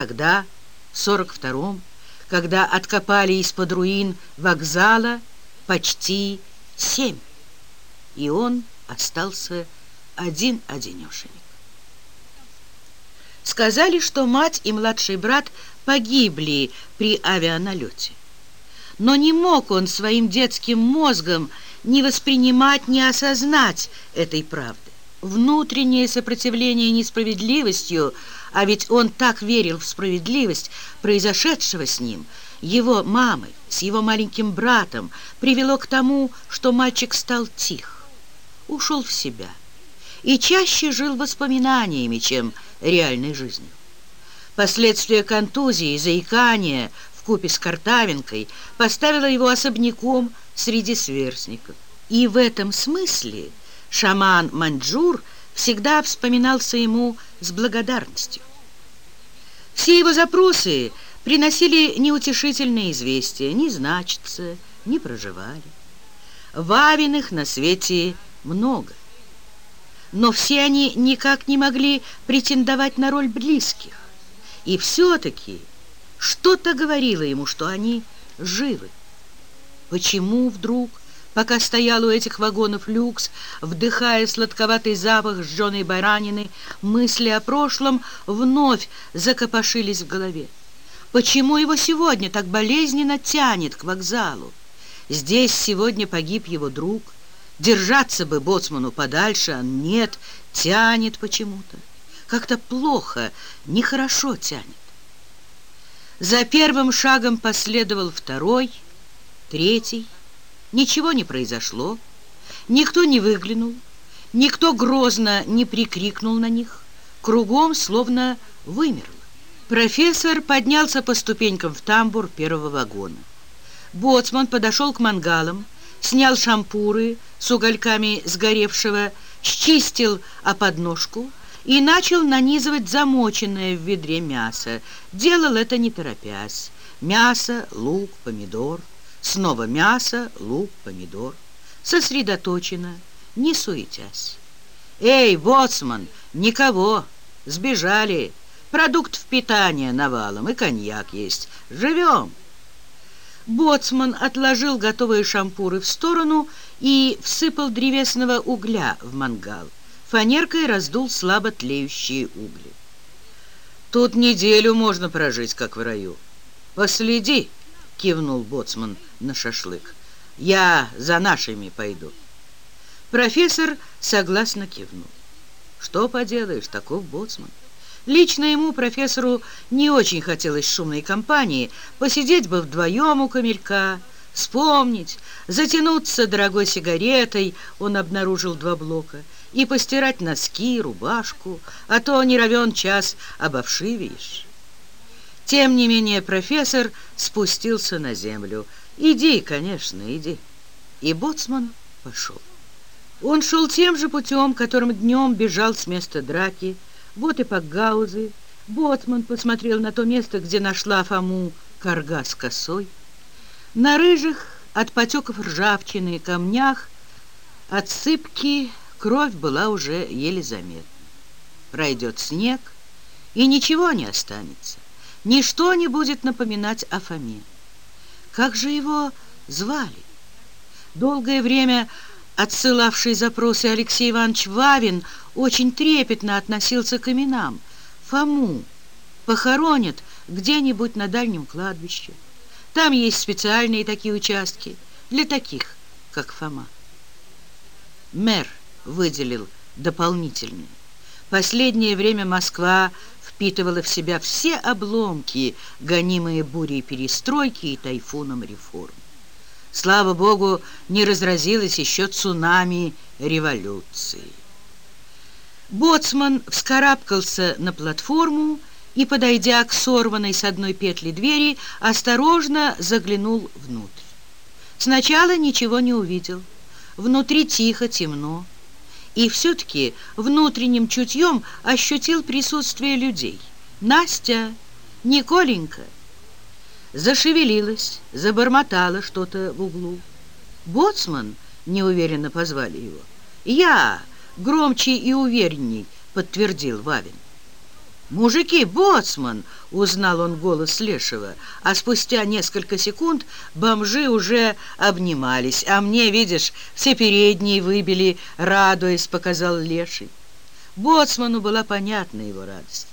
Тогда, в 42-м, когда откопали из-под руин вокзала почти семь, и он остался один-одинешенек. Сказали, что мать и младший брат погибли при авианалете. Но не мог он своим детским мозгом не воспринимать, не осознать этой правды. Внутреннее сопротивление несправедливостью, а ведь он так верил в справедливость произошедшего с ним, его мамой, с его маленьким братом, привело к тому, что мальчик стал тих, ушел в себя и чаще жил воспоминаниями, чем реальной жизнью. Последствия контузии, заикания купе с Картавинкой поставило его особняком среди сверстников. И в этом смысле шаман Маньчжур всегда вспоминался ему с благодарностью. Все его запросы приносили неутешительные известия, не значится, не проживали. Вавиных на свете много, но все они никак не могли претендовать на роль близких. И все-таки что-то говорило ему, что они живы. Почему вдруг пока стоял у этих вагонов люкс, вдыхая сладковатый запах сжженной баранины, мысли о прошлом вновь закопошились в голове. Почему его сегодня так болезненно тянет к вокзалу? Здесь сегодня погиб его друг. Держаться бы боцману подальше, а нет, тянет почему-то. Как-то плохо, нехорошо тянет. За первым шагом последовал второй, третий, Ничего не произошло, никто не выглянул, никто грозно не прикрикнул на них. Кругом словно вымерло. Профессор поднялся по ступенькам в тамбур первого вагона. Боцман подошел к мангалам, снял шампуры с угольками сгоревшего, счистил о и начал нанизывать замоченное в ведре мясо. Делал это не торопясь. Мясо, лук, помидор — Снова мясо, лук, помидор. Сосредоточенно, не суетясь. «Эй, боцман, никого! Сбежали! Продукт питания навалом и коньяк есть. Живем!» Боцман отложил готовые шампуры в сторону и всыпал древесного угля в мангал. Фанеркой раздул слабо тлеющие угли. «Тут неделю можно прожить, как в раю. Последи!» Кивнул боцман на шашлык. «Я за нашими пойду». Профессор согласно кивнул. «Что поделаешь, таков боцман». Лично ему, профессору, не очень хотелось шумной компании, посидеть бы вдвоем у камелька, вспомнить, затянуться дорогой сигаретой, он обнаружил два блока, и постирать носки, рубашку, а то не равен час обовшивеешь. Тем не менее профессор спустился на землю. «Иди, конечно, иди». И боцман пошел. Он шел тем же путем, которым днем бежал с места драки. Вот и Пакгаузы. Боцман посмотрел на то место, где нашла Фому корга с косой. На рыжих от потеков ржавчины и камнях от сыпки кровь была уже еле заметна. Пройдет снег, и ничего не останется. Ничто не будет напоминать о Фоме. Как же его звали? Долгое время отсылавший запросы Алексей Иванович Вавин очень трепетно относился к именам. Фому похоронят где-нибудь на дальнем кладбище. Там есть специальные такие участки для таких, как Фома. Мэр выделил дополнительные. Последнее время Москва впитывала в себя все обломки, гонимые бурей перестройки и тайфуном реформ. Слава Богу, не разразилось еще цунами революции. Боцман вскарабкался на платформу и, подойдя к сорванной с одной петли двери, осторожно заглянул внутрь. Сначала ничего не увидел. Внутри тихо, темно и все-таки внутренним чутьем ощутил присутствие людей. Настя, Николенька, зашевелилась, забормотала что-то в углу. Боцман неуверенно позвали его. «Я!» — громче и уверенней подтвердил Вавин. «Мужики, боцман!» — узнал он голос Лешего, а спустя несколько секунд бомжи уже обнимались. «А мне, видишь, все передние выбили, радуясь», — показал Леший. Боцману была понятна его радость.